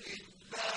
لله